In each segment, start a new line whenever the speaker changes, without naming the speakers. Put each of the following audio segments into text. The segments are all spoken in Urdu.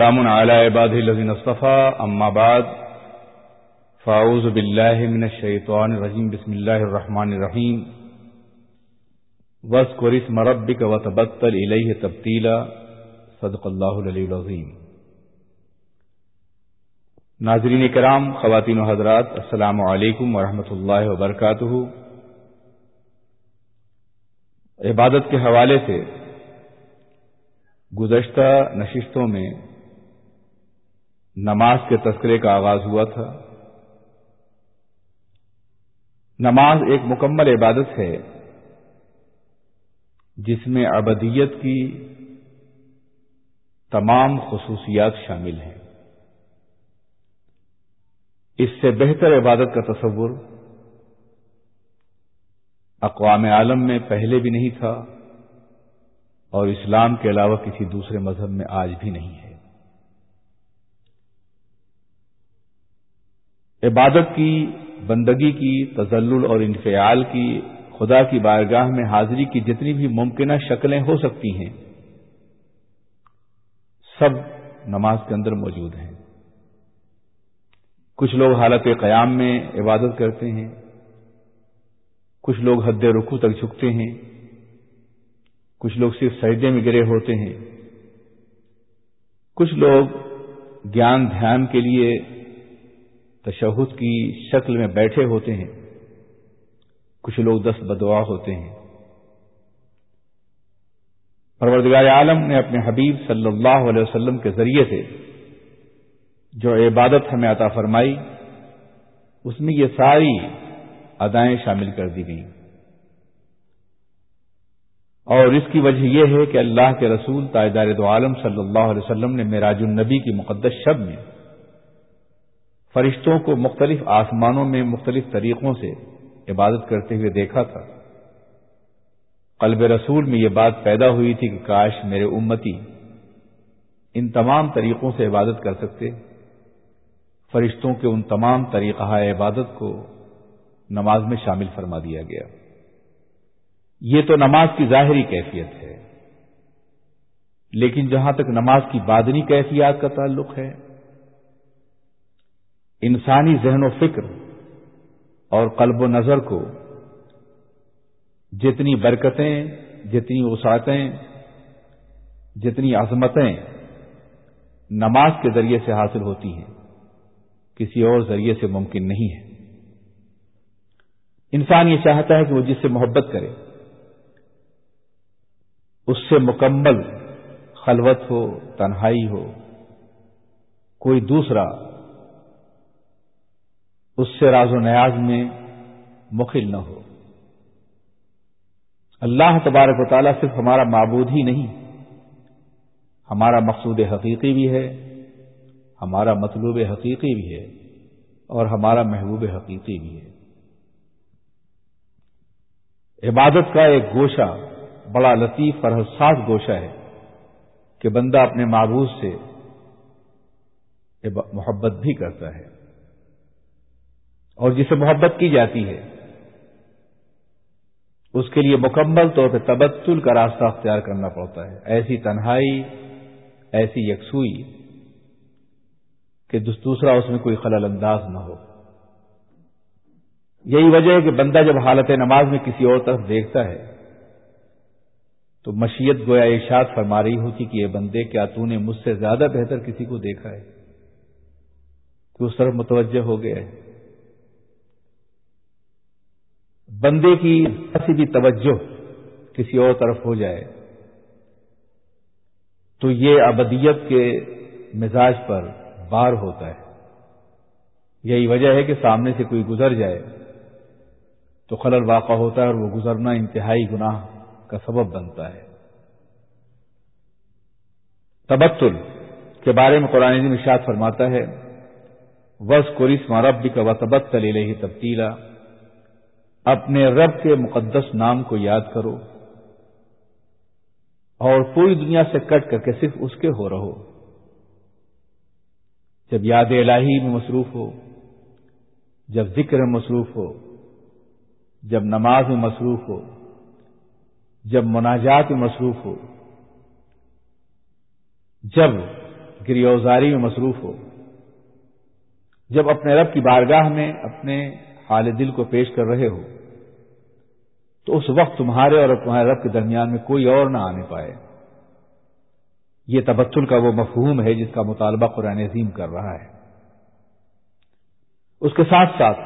سلام على عباده الذين اصطفى اما بعد، فاعوذ بالله من الشيطان الرجيم بسم الله الرحمن الرحيم واذكر اسم ربك وتبتل اليه تبتيلا صدق الله العلي العظيم ناظرین کرام، خواتین و حضرات، السلام علیکم ورحمۃ اللہ وبرکاتہ. عبادت کے حوالے سے گزشتہ نشستوں میں نماز کے تذکرے کا آغاز ہوا تھا۔ نماز ایک مکمل عبادت ہے، جس میں ابدیت کی تمام خصوصیات شامل ہیں۔ اس سے بہتر عبادت کا تصور اقوام عالم میں پہلے بھی نہیں تھا اور اسلام کے علاوہ کسی دوسرے مذہب میں آج بھی نہیں ہے۔ عبادت کی، بندگی کی تزل اور انفعال کی، خدا کی بارگاہ میں حاضری کی جتنی بھی ممکنہ شکلیں ہو سکتی ہیں، سب نماز کے اندر موجود ہیں۔ کچھ لوگ حالت قیام میں عبادت کرتے ہیں، کچھ لوگ حد رخو تک جھکتے ہیں، کچھ لوگ صرف سجدے میں گرے ہوتے ہیں۔ کچھ لوگ گیان دھیان کے لیے تشہد کی شکل میں بیٹھے ہوتے ہیں۔ کچھ لوگ دست بدعا ہوتے ہیں۔ پروردگار عالم نے اپنے حبیب صلی اللہ علیہ وسلم کے ذریعے سے جو عبادت ہمیں عطا فرمائی، اس میں یہ ساری ادائیں شامل کر دی گئیں۔ اور اس کی وجہ یہ ہے کہ اللہ کے رسول، تائیدار دو عالم صلی اللہ علیہ وسلم نے میراج النبی کی مقدس شب میں فرشتوں کو مختلف آسمانوں میں مختلف طریقوں سے عبادت کرتے ہوئے دیکھا تھا۔ قلب رسول میں یہ بات پیدا ہوئی تھی کہ کاش میرے امتی ان تمام طریقوں سے عبادت کر سکتے۔ فرشتوں کے ان تمام طریقہ عبادت کو نماز میں شامل فرما دیا گیا۔ یہ تو نماز کی ظاہری کیفیت ہے، لیکن جہاں تک نماز کی بادنی کیفیات کا تعلق ہے انسانی ذہن و فکر اور قلب و نظر کو جتنی برکتیں، جتنی وسعتیں، جتنی عظمتیں نماز کے ذریعے سے حاصل ہوتی ہیں، کسی اور ذریعے سے ممکن نہیں ہے۔ انسان یہ چاہتا ہے کہ وہ جس سے محبت کرے، اس سے مکمل خلوت ہو، تنہائی ہو، کوئی دوسرا اس سے راز و نیاز میں مخل نہ ہو۔ اللہ تبارک و تعالیٰ صرف ہمارا معبود ہی نہیں، ہمارا مقصود حقیقی بھی ہے، ہمارا مطلوب حقیقی بھی ہے، اور ہمارا محبوب حقیقی بھی ہے۔ عبادت کا ایک گوشہ، بڑا لطیف اور حساس گوشہ ہے کہ بندہ اپنے معبود سے محبت بھی کرتا ہے۔ اور جسے محبت کی جاتی ہے، اس کے لیے مکمل طور پہ تبتل کا راستہ اختیار کرنا پڑتا ہے۔ ایسی تنہائی، ایسی یکسوئی کہ دوسرا اس میں کوئی خلل انداز نہ ہو۔ یہی وجہ ہے کہ بندہ جب حالت نماز میں کسی اور طرف دیکھتا ہے، تو مشیت گویا ارشاد فرما رہی ہوتی کہ یہ بندے، کیا تو نے مجھ سے زیادہ بہتر کسی کو دیکھا ہے؟ کہ اس طرف متوجہ ہو گیا ہے؟ بندے کی ایسی بھی توجہ کسی اور طرف ہو جائے، تو یہ ابدیت کے مزاج پر بار ہوتا ہے۔ یہی وجہ ہے کہ سامنے سے کوئی گزر جائے تو خلل واقع ہوتا ہے اور وہ گزرنا انتہائی گناہ کا سبب بنتا ہے۔ تبتل کے بارے میں قرآن اشاد فرماتا ہے وس کوریس مارب کا وطبت تلے ہی تبدیلا اپنے رب کے مقدس نام کو یاد کرو اور پوری دنیا سے کٹ کر کے صرف اس کے ہو رہو۔ جب یاد الہی میں مصروف ہو، جب ذکر میں مصروف ہو، جب نماز میں مصروف ہو، جب مناجات میں مصروف ہو، جب گریوزاری میں مصروف ہو، جب اپنے رب کی بارگاہ میں اپنے حال دل کو پیش کر رہے ہو تو اس وقت تمہارے اور تمہارے رب کے درمیان میں کوئی اور نہ آنے پائے۔ یہ تبتل کا وہ مفہوم ہے جس کا مطالبہ قرآن عظیم کر رہا ہے۔ اس کے ساتھ ساتھ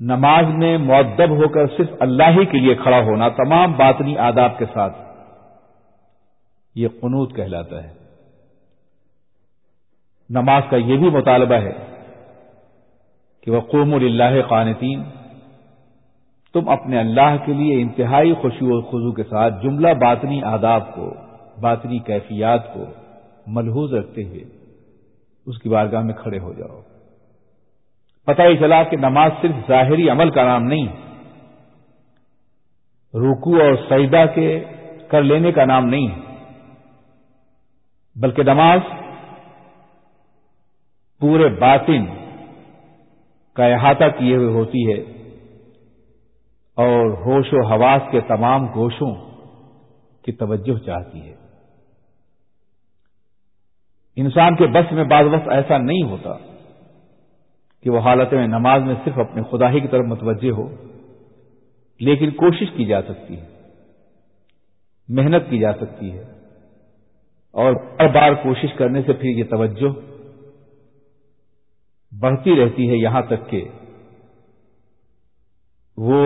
نماز میں معدب ہو کر صرف اللہ ہی کے لیے کھڑا ہونا تمام باطنی آداب کے ساتھ یہ قنوت کہلاتا ہے۔ نماز کا یہ بھی مطالبہ ہے کہ وہ قوم اللہ قانتین تم اپنے اللہ کے لیے انتہائی خوشی و خضو کے ساتھ جملہ باطنی آداب کو، باطنی کیفیات کو ملحوظ رکھتے ہوئے اس کی بارگاہ میں کھڑے ہو جاؤ۔ پتہ ہی چلا کہ نماز صرف ظاہری عمل کا نام نہیں روکو اور سجدہ کے کر لینے کا نام نہیں، بلکہ نماز پورے باطن کا احاطہ کیے ہوئے ہوتی ہے۔ اور ہوش و حواس کے تمام گوشوں کی توجہ چاہتی ہے۔ انسان کے بس میں بعض وقت ایسا نہیں ہوتا کہ وہ حالت میں نماز میں صرف اپنے خدا ہی کی طرف متوجہ ہو، لیکن کوشش کی جا سکتی ہے، محنت کی جا سکتی ہے، اور بار بار کوشش کرنے سے پھر یہ توجہ بڑھتی رہتی ہے یہاں تک کہ وہ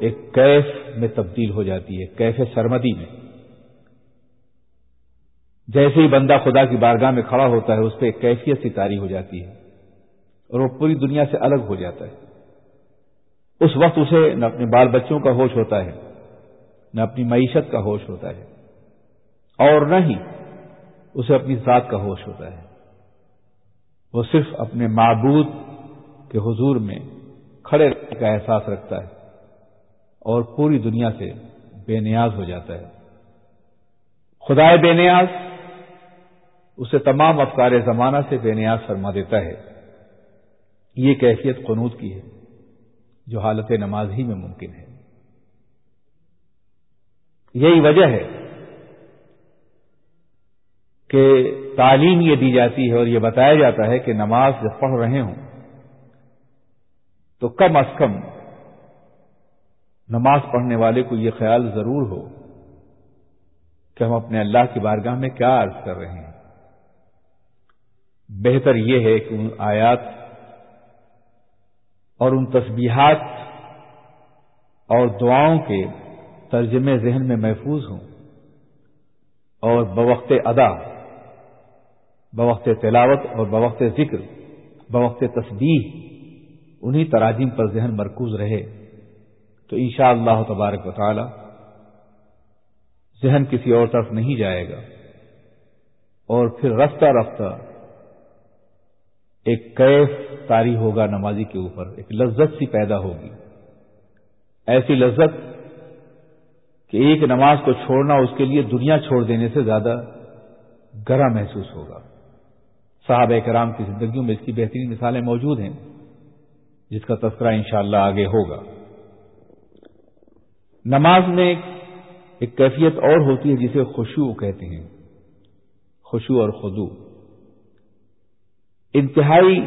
ایک کیف میں تبدیل ہو جاتی ہے، کیف سرمدی میں۔ جیسے ہی بندہ خدا کی بارگاہ میں کھڑا ہوتا ہے، اس پہ ایک کیفیت سی تاری ہو جاتی ہے اور وہ پوری دنیا سے الگ ہو جاتا ہے۔ اس وقت اسے نہ اپنے بال بچوں کا ہوش ہوتا ہے، نہ اپنی معیشت کا ہوش ہوتا ہے، اور نہ ہی اسے اپنی ذات کا ہوش ہوتا ہے۔ وہ صرف اپنے معبود کے حضور میں کھڑے رہنے کا احساس رکھتا ہے۔ اور پوری دنیا سے بے نیاز ہو جاتا ہے۔ خدائے بے نیاز اسے تمام افکار زمانہ سے بے نیاز فرما دیتا ہے۔ یہ کیفیت قنوت کی ہے جو حالت نماز ہی میں ممکن ہے۔ یہی وجہ ہے کہ تعلیم یہ دی جاتی ہے اور یہ بتایا جاتا ہے کہ نماز جب پڑھ رہے ہوں تو کم از کم نماز پڑھنے والے کو یہ خیال ضرور ہو کہ ہم اپنے اللہ کی بارگاہ میں کیا عرض کر رہے ہیں۔ بہتر یہ ہے کہ ان آیات اور ان تسبیحات اور دعاؤں کے ترجمے ذہن میں محفوظ ہوں اور بوقت ادا، بوقت تلاوت اور بوقت ذکر، بوقت تسبیح، انہی تراجم پر ذہن مرکوز رہے۔ تو انشاء اللہ تبارک و تعالی ذہن کسی اور طرف نہیں جائے گا اور پھر رفتہ رفتہ ایک کیف تاری ہوگا نمازی کے اوپر، ایک لذت سی پیدا ہوگی۔ ایسی لذت کہ ایک نماز کو چھوڑنا اس کے لیے دنیا چھوڑ دینے سے زیادہ گرا محسوس ہوگا۔ صحابہ کرام کی زندگیوں میں اس کی بہترین مثالیں موجود ہیں، جس کا تذکرہ انشاءاللہ آگے ہوگا۔ نماز میں ایک کیفیت اور ہوتی ہے جسے خوشو کہتے ہیں۔ خوشو اور خدو انتہائی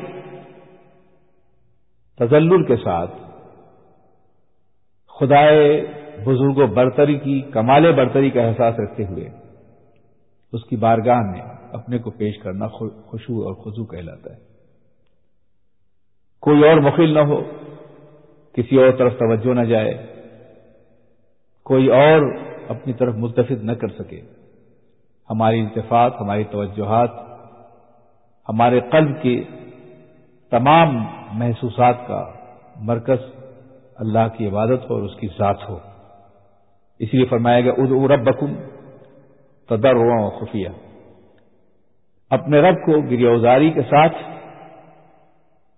تزل کے ساتھ خدائے بزرگ و برتری کی، کمال برتری کا احساس رکھتے ہوئے اس کی بارگاہ میں اپنے کو پیش کرنا خوشو اور خزو کہلاتا ہے۔ کوئی اور مخل نہ ہو، کسی اور طرف توجہ نہ جائے۔ کوئی اور اپنی طرف ملتفت نہ کر سکے۔ ہماری التفات، ہماری توجہات، ہمارے قلب کے تمام محسوسات کا مرکز اللہ کی عبادت ہو اور اس کی ذات ہو۔ اس لیے فرمایا گیا اد رب بکم و خفیہ۔ اپنے رب کو گریوزاری کے ساتھ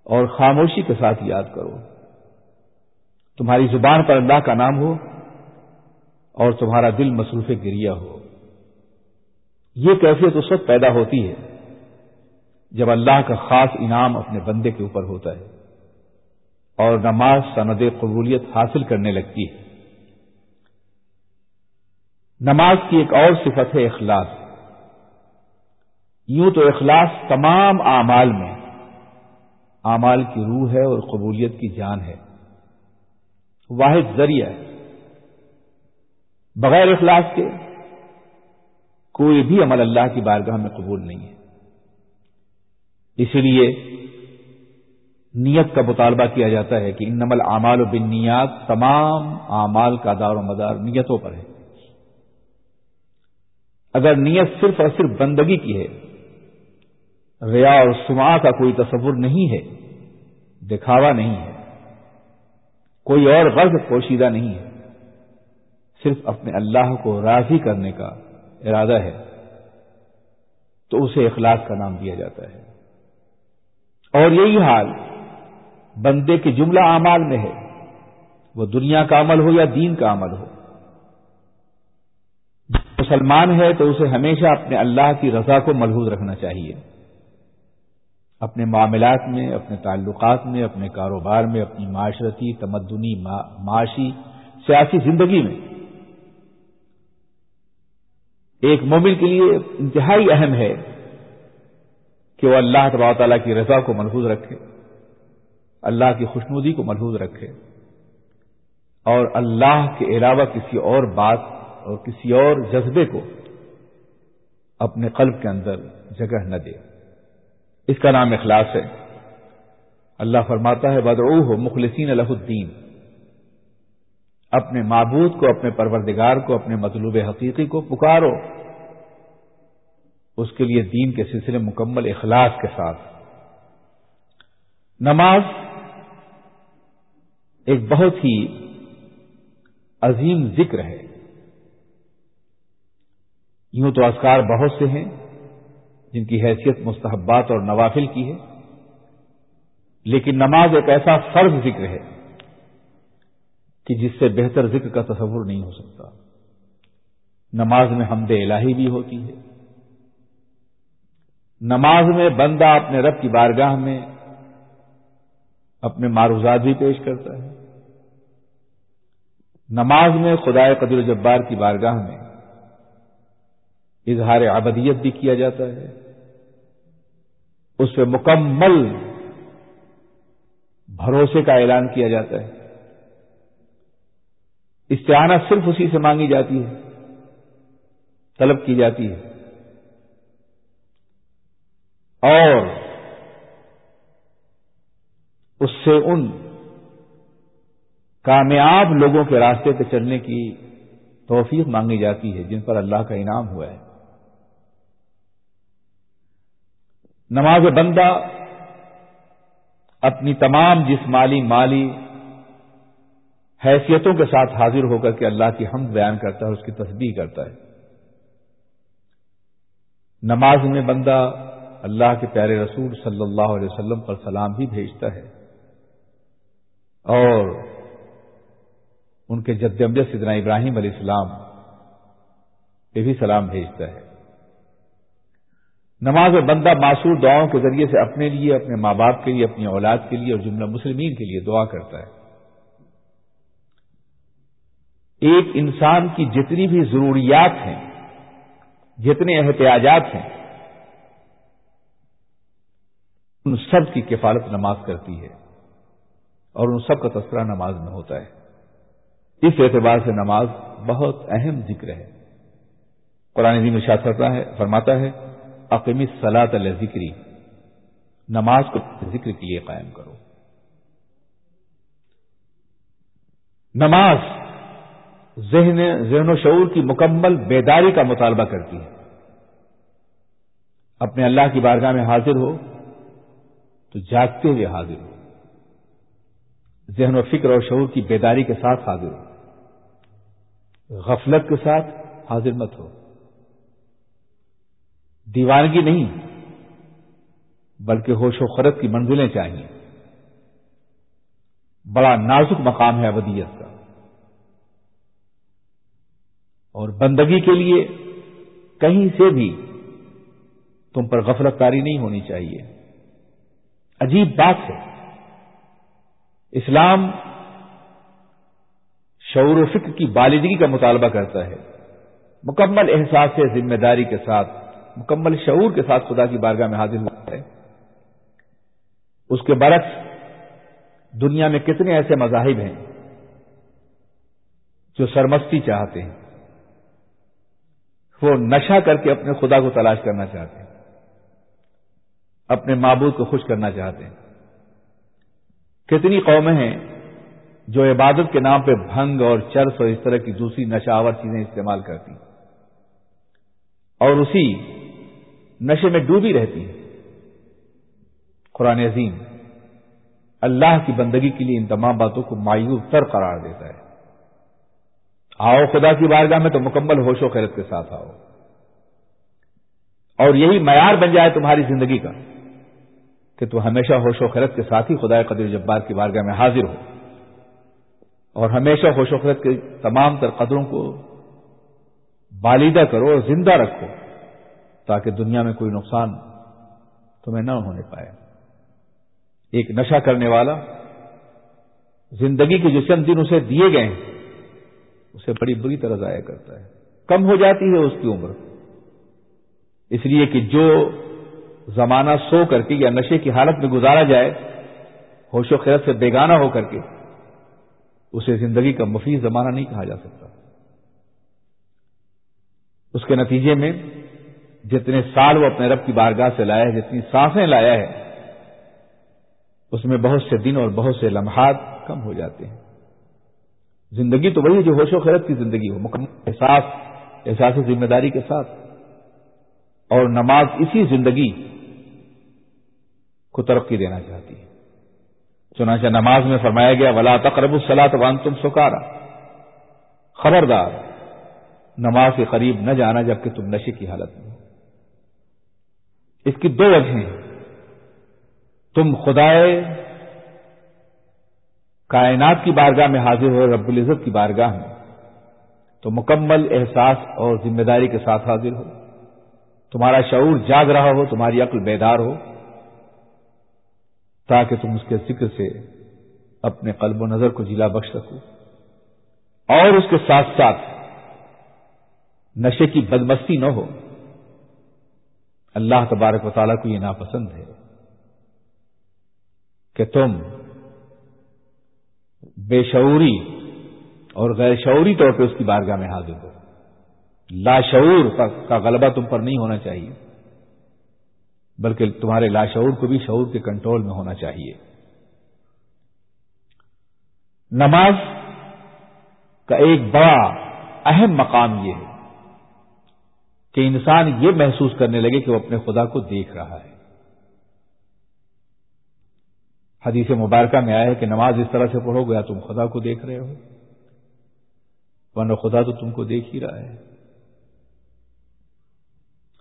اور خاموشی کے ساتھ یاد کرو۔ تمہاری زبان پر اللہ کا نام ہو۔ اور تمہارا دل مصروف گریا ہو۔ یہ کیفیت اس وقت پیدا ہوتی ہے جب اللہ کا خاص انعام اپنے بندے کے اوپر ہوتا ہے اور نماز سند قبولیت حاصل کرنے لگتی ہے۔ نماز کی ایک اور صفت ہے اخلاص۔ یوں تو اخلاص تمام اعمال میں اعمال کی روح ہے اور قبولیت کی جان ہے۔ واحد ذریعہ ہے۔ بغیر اخلاص کے کوئی بھی عمل اللہ کی بارگاہ میں قبول نہیں ہے۔ اسی لیے نیت کا مطالبہ کیا جاتا ہے کہ ان نمل اعمال و بنیاد تمام اعمال کا دار و مدار نیتوں پر ہے۔ اگر نیت صرف اور صرف بندگی کی ہے، ریا اور سما کا کوئی تصور نہیں ہے، دکھاوا نہیں ہے، کوئی اور غرض پوشیدہ نہیں ہے۔ صرف اپنے اللہ کو راضی کرنے کا ارادہ ہے، تو اسے اخلاص کا نام دیا جاتا ہے۔ اور یہی حال بندے کے جملہ اعمال میں ہے۔ وہ دنیا کا عمل ہو یا دین کا عمل ہو۔ مسلمان ہے تو اسے ہمیشہ اپنے اللہ کی رضا کو ملحوظ رکھنا چاہیے۔ اپنے معاملات میں، اپنے تعلقات میں، اپنے کاروبار میں، اپنی معاشرتی، تمدنی، معاشی، سیاسی زندگی میں۔ ایک مومن کے لیے انتہائی اہم ہے کہ وہ اللہ تبا تعالیٰ کی رضا کو محفوظ رکھے، اللہ کی خوشنودی کو محفوظ رکھے، اور اللہ کے علاوہ کسی اور بات اور کسی اور جذبے کو اپنے قلب کے اندر جگہ نہ دے۔ اس کا نام اخلاص ہے۔ اللہ فرماتا ہے بدعو ہو مخلصین الہ الدین اپنے معبود کو، اپنے پروردگار کو، اپنے مطلوب حقیقی کو پکارو۔ اس کے لیے دین کے سلسلے مکمل اخلاص کے ساتھ۔ نماز ایک بہت ہی عظیم ذکر ہے۔ یوں تو اسکار بہت سے ہیں جن کی حیثیت مستحبات اور نوافل کی ہے، لیکن نماز ایک ایسا فرض ذکر ہے۔ کہ جس سے بہتر ذکر کا تصور نہیں ہو سکتا۔ نماز میں حمد الہی بھی ہوتی ہے۔ نماز میں بندہ اپنے رب کی بارگاہ میں اپنے معروضات بھی پیش کرتا ہے۔ نماز میں خدا قدر جبار کی بارگاہ میں اظہار ابدیت بھی کیا جاتا ہے۔ اس پہ مکمل بھروسے کا اعلان کیا جاتا ہے۔ استعانت صرف اسی سے مانگی جاتی ہے، طلب کی جاتی ہے۔ اور اس سے ان کامیاب لوگوں کے راستے پہ چلنے کی توفیق مانگی جاتی ہے، جن پر اللہ کا انعام ہوا ہے۔ نماز بندہ اپنی تمام جسمانی، مالی حیثیتوں کے ساتھ حاضر ہو کر کے اللہ کی حمد بیان کرتا ہے اس کی تصدیق کرتا ہے۔ نماز میں بندہ اللہ کے پیارے رسول صلی اللہ علیہ وسلم پر سلام بھی بھیجتا ہے اور ان کے جد امجد سدنا ابراہیم علیہ السلام پہ بھی سلام بھیجتا ہے۔ نماز میں بندہ معصور دعاؤں کے ذریعے سے اپنے لیے، اپنے ماں باپ کے لیے، اپنی اولاد کے لیے اور جملہ مسلمین کے لیے دعا کرتا ہے۔ ایک انسان کی جتنی بھی ضروریات ہیں، جتنے احتیاجات ہیں، ان سب کی کفالت نماز کرتی ہے اور ان سب کا تذکرہ نماز میں ہوتا ہے۔ اس اعتبار سے نماز بہت اہم ذکر ہے۔ قرآن دین میں کرتا ہے، فرماتا ہے اقمی سلاد ذکری نماز کو ذکر کے لیے قائم کرو۔ نماز ذہن ذہن و شعور کی مکمل بیداری کا مطالبہ کرتی ہے۔ اپنے اللہ کی بارگاہ میں حاضر ہو تو جاگتے ہوئے حاضر ہو۔ ذہن و فکر اور شعور کی بیداری کے ساتھ حاضر ہو۔ غفلت کے ساتھ حاضر مت ہو۔ دیوانگی نہیں، بلکہ ہوش و خرد کی منزلیں چاہیے۔ بڑا نازک مقام ہے ابدیت کا۔ اور بندگی کے لیے کہیں سے بھی تم پر غفلت کاری نہیں ہونی چاہیے۔ عجیب بات ہے۔ اسلام شعور و فکر کی بالدگی کا مطالبہ کرتا ہے۔ مکمل احساس سے ذمہ داری کے ساتھ، مکمل شعور کے ساتھ خدا کی بارگاہ میں حاضر ہوا ہے۔ اس کے برعکس، دنیا میں کتنے ایسے مذاہب ہیں جو سرمستی چاہتے ہیں۔ وہ نشہ کر کے اپنے خدا کو تلاش کرنا چاہتے ہیں۔ اپنے معبود کو خوش کرنا چاہتے ہیں۔ کتنی قومیں ہیں جو عبادت کے نام پہ بھنگ اور چرس اور اس طرح کی دوسری نشاور چیزیں استعمال کرتی اور اسی نشے میں ڈوبی رہتی ہے قرآن عظیم اللہ کی بندگی کے لیے ان تمام باتوں کو مایوس تر قرار دیتا ہے۔ آؤ خدا کی بارگاہ میں تو مکمل ہوش و خیرت کے ساتھ آؤ۔ اور یہی معیار بن جائے تمہاری زندگی کا کہ تو ہمیشہ ہوش و خیرت کے ساتھ ہی خدا قدر جبار کی بارگاہ میں حاضر ہو۔ اور ہمیشہ ہوش و خیرت کے تمام تر قدروں کو بالیدہ کرو اور زندہ رکھو تاکہ دنیا میں کوئی نقصان تمہیں نہ ہونے پائے۔ ایک نشہ کرنے والا زندگی کے جو چند دن اسے دیے گئے ہیں۔ اسے بڑی بری طرح ضائع کرتا ہے۔ کم ہو جاتی ہے اس کی عمر۔ اس لیے کہ جو زمانہ سو کر کے یا نشے کی حالت میں گزارا جائے، ہوش و خیرت سے بیگانہ ہو کر کے، اسے زندگی کا مفید زمانہ نہیں کہا جا سکتا۔ اس کے نتیجے میں جتنے سال وہ اپنے رب کی بارگاہ سے لایا ہے، جتنی سانسیں لایا ہے، اس میں بہت سے دن اور بہت سے لمحات کم ہو جاتے ہیں۔ زندگی تو وہی جو ہوش و خیرت کی زندگی ہو، مکمل احساس احساس ذمہ داری کے ساتھ۔ اور نماز اسی زندگی کو ترقی دینا چاہتی ہے۔ چنانچہ نماز میں فرمایا گیا، ولا تقرب السلاط وان تم سکارا خبردار، نماز کے قریب نہ جانا جبکہ تم نشے کی حالت میں اس کی دو وجہیں تم خدائے کائنات کی بارگاہ میں حاضر ہو، رب العزت کی بارگاہ میں۔ تو مکمل احساس اور ذمہ داری کے ساتھ حاضر ہو۔ تمہارا شعور جاگ رہا ہو، تمہاری عقل بیدار ہو۔ تاکہ تم اس کے ذکر سے اپنے قلب و نظر کو جلا بخش سکو۔ اور اس کے ساتھ ساتھ نشے کی بدمستی نہ ہو۔ اللہ تبارک و تعالیٰ کو یہ ناپسند ہے کہ تم بے شعوری اور غیر شعوری طور پہ اس کی بارگاہ میں حاضر ہو۔ لاشعور کا غلبہ تم پر نہیں ہونا چاہیے، بلکہ تمہارے لاشعور کو بھی شعور کے کنٹرول میں ہونا چاہیے۔ نماز کا ایک بڑا اہم مقام یہ ہے کہ انسان یہ محسوس کرنے لگے کہ وہ اپنے خدا کو دیکھ رہا ہے۔ حدیث مبارکہ میں آیا ہے کہ نماز اس طرح سے پڑھو گیا تم خدا کو دیکھ رہے ہو، ورنہ خدا تو تم کو دیکھ ہی رہا ہے۔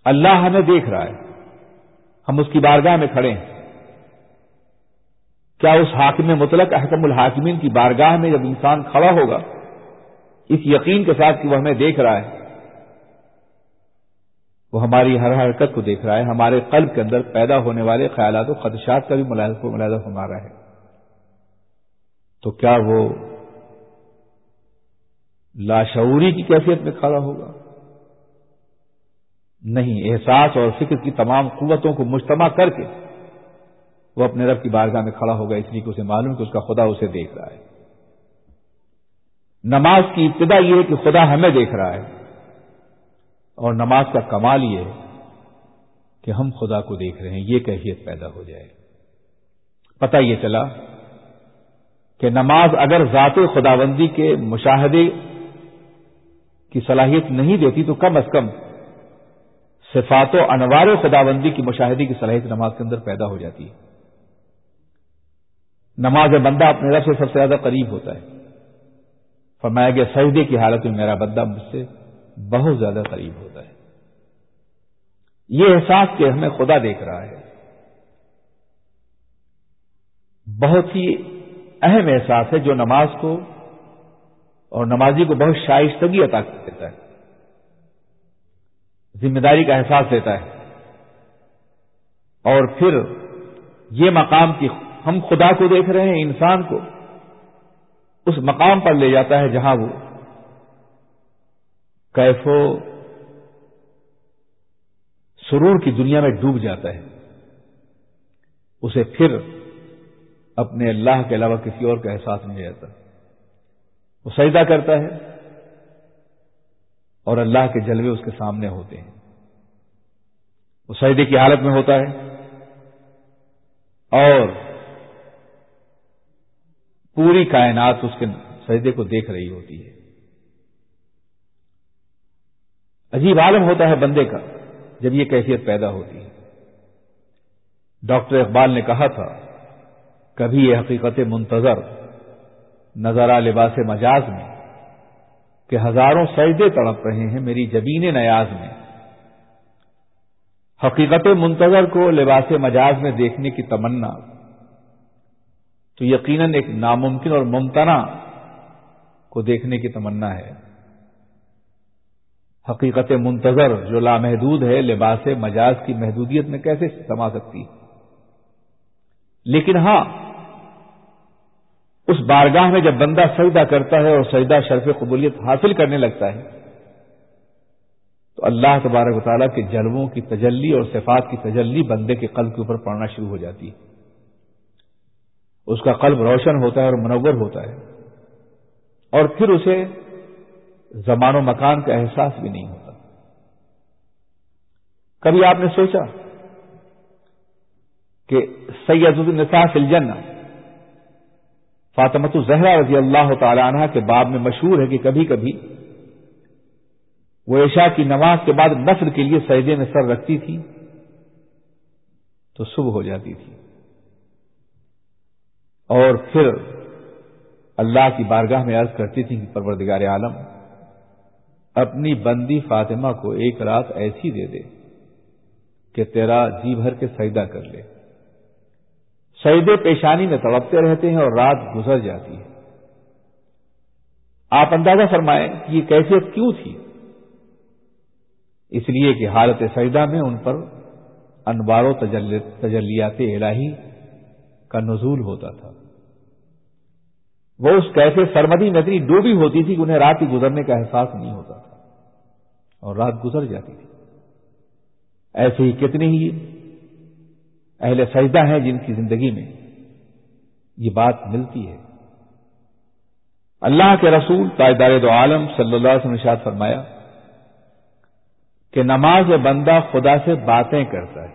اللہ ہمیں دیکھ رہا ہے، ہم اس کی بارگاہ میں کھڑے ہیں۔ کیا اس حاکم مطلق احکم الحاکمین کی بارگاہ میں جب انسان کھڑا ہوگا، اس یقین کے ساتھ کہ وہ ہمیں دیکھ رہا ہے وہ ہماری ہر حرکت کو دیکھ رہا ہے، ہمارے قلب کے اندر پیدا ہونے والے خیالات و خدشات کا بھی ملاحظہ ہمارا ہے۔ تو کیا وہ لاشعوری کی کیفیت میں کھڑا ہوگا؟ نہیں، احساس اور فکر کی تمام قوتوں کو مجتمع کر کے وہ اپنے رب کی بارگاہ میں کھڑا ہوگا، اس لیے کہ اسے معلوم کہ اس کا خدا اسے دیکھ رہا ہے۔ نماز کی ابتدا یہ ہے کہ خدا ہمیں دیکھ رہا ہے۔ اور نماز کا کمال یہ ہے کہ ہم خدا کو دیکھ رہے ہیں، یہ کیفیت پیدا ہو جائے۔ پتہ یہ چلا کہ نماز اگر ذات خداوندی کے مشاہدے کی صلاحیت نہیں دیتی تو کم از کم صفات و انوار و خداوندی کی مشاہدے کی صلاحیت نماز کے اندر پیدا ہو جاتی ہے۔ نماز بندہ اپنے رب سے سب سے زیادہ قریب ہوتا ہے۔ فرمایا گیا، سجدے کی حالت میں میرا بندہ مجھ سے بہت زیادہ قریب ہوتا ہے۔ یہ احساس کہ ہمیں خدا دیکھ رہا ہے۔ بہت ہی اہم احساس ہے جو نماز کو اور نمازی کو بہت شائستگی عطا دیتا ہے۔ ذمہ داری کا احساس دیتا ہے۔ اور پھر یہ مقام کی ہم خدا کو دیکھ رہے ہیں، انسان کو اس مقام پر لے جاتا ہے جہاں وہ کیفو سرور کی دنیا میں ڈوب جاتا ہے۔ اسے پھر اپنے اللہ کے علاوہ کسی اور کا احساس نہیں رہتا۔ وہ سجدہ کرتا ہے اور اللہ کے جلوے اس کے سامنے ہوتے ہیں۔ وہ سجدے کی حالت میں ہوتا ہے اور پوری کائنات اس کے سجدے کو دیکھ رہی ہوتی ہے۔ عجیب عالم ہوتا ہے بندے کا جب یہ کیفیت پیدا ہوتی ہے۔ ڈاکٹر اقبال نے کہا تھا، کبھی یہ حقیقت منتظر نظرہ لباس مجاز میں کہ ہزاروں سجدے تڑپ رہے ہیں میری جبین نیاز میں۔ حقیقت منتظر کو لباس مجاز میں دیکھنے کی تمنا۔ تو یقیناً ایک ناممکن اور ممتنا کو دیکھنے کی تمنا ہے۔ حقیقت منتظر جو لامحدود ہے، لباس مجاز کی محدودیت میں کیسے سما سکتی؟ لیکن ہاں اس بارگاہ میں جب بندہ سجدہ کرتا ہے اور سجدہ شرف قبولیت حاصل کرنے لگتا ہے، تو اللہ تبارک و تعالیٰ کے جلووں کی تجلی اور صفات کی تجلی بندے کے قلب کے اوپر پڑنا شروع ہو جاتی ہے۔ اس کا قلب روشن ہوتا ہے اور منور ہوتا ہے۔ اور پھر اسے زمان و مکان کا احساس بھی نہیں ہوتا۔ کبھی آپ نے سوچا کہ سید النساء فی الجنہ فاطمت الزہرا رضی اللہ تعالی عنہ کے باب میں مشہور ہے کہ کبھی کبھی وہ عشاء کی نماز کے بعد نصر کے لیے سجدے میں سر رکھتی تھی تو صبح ہو جاتی تھی۔ اور پھر اللہ کی بارگاہ میں عرض کرتی تھی کہ پروردگار عالم اپنی بندی فاطمہ کو ایک رات ایسی دے دے کہ تیرا جی بھر کے سجدہ کر لے۔ سجدے پیشانی میں تڑپتے رہتے ہیں اور رات گزر جاتی ہے۔ آپ اندازہ فرمائیں کہ یہ کیفیت کیوں تھی؟ اس لیے کہ حالت سجدہ میں ان پر انوار و تجلیات الہی کا نزول ہوتا تھا۔ وہ اس کیسے سرمدی ندری ڈوبی ہوتی تھی کہ انہیں رات ہی گزرنے کا احساس نہیں ہوتا۔ تھا اور رات گزر جاتی تھی۔ ایسے ہی کتنے ہی اہل سجدہ ہیں جن کی زندگی میں یہ بات ملتی ہے۔ اللہ کے رسول تاجدار دو عالم صلی اللہ علیہ وسلم نشاد فرمایا کہ نماز بندہ خدا سے باتیں کرتا ہے۔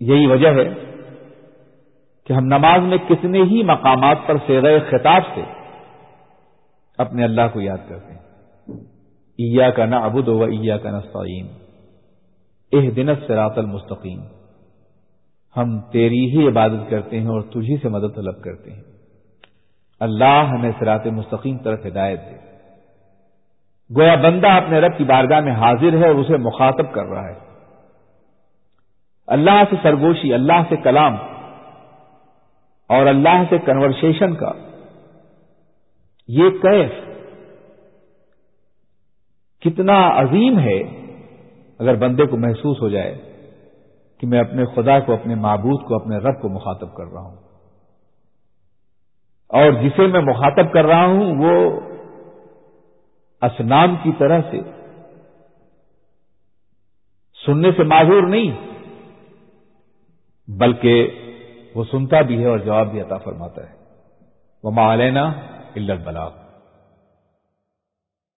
یہی وجہ ہے کہ ہم نماز میں کتنے ہی مقامات پر سیغ خطاب سے اپنے اللہ کو یاد کرتے ہیں۔ ایا کا نہ ابود و ایا کا نسعین اح دنت سرات المستقیم ہم تیری ہی عبادت کرتے ہیں اور تجھی سے مدد طلب کرتے ہیں. اللہ ہمیں سرات مستقیم طرف ہدایت دے. گویا بندہ اپنے رب کی بارگاہ میں حاضر ہے اور اسے مخاطب کر رہا ہے. اللہ سے سرگوشی، اللہ سے کلام اور اللہ سے کنورسیشن کا یہ کیف کتنا عظیم ہے اگر بندے کو محسوس ہو جائے کہ میں اپنے خدا کو، اپنے معبود کو، اپنے رب کو مخاطب کر رہا ہوں۔ اور جسے میں مخاطب کر رہا ہوں، وہ اسنام کی طرح سے سننے سے معذور نہیں، بلکہ وہ سنتا بھی ہے اور جواب بھی عطا فرماتا ہے۔ وہ مالینا علت بلاغ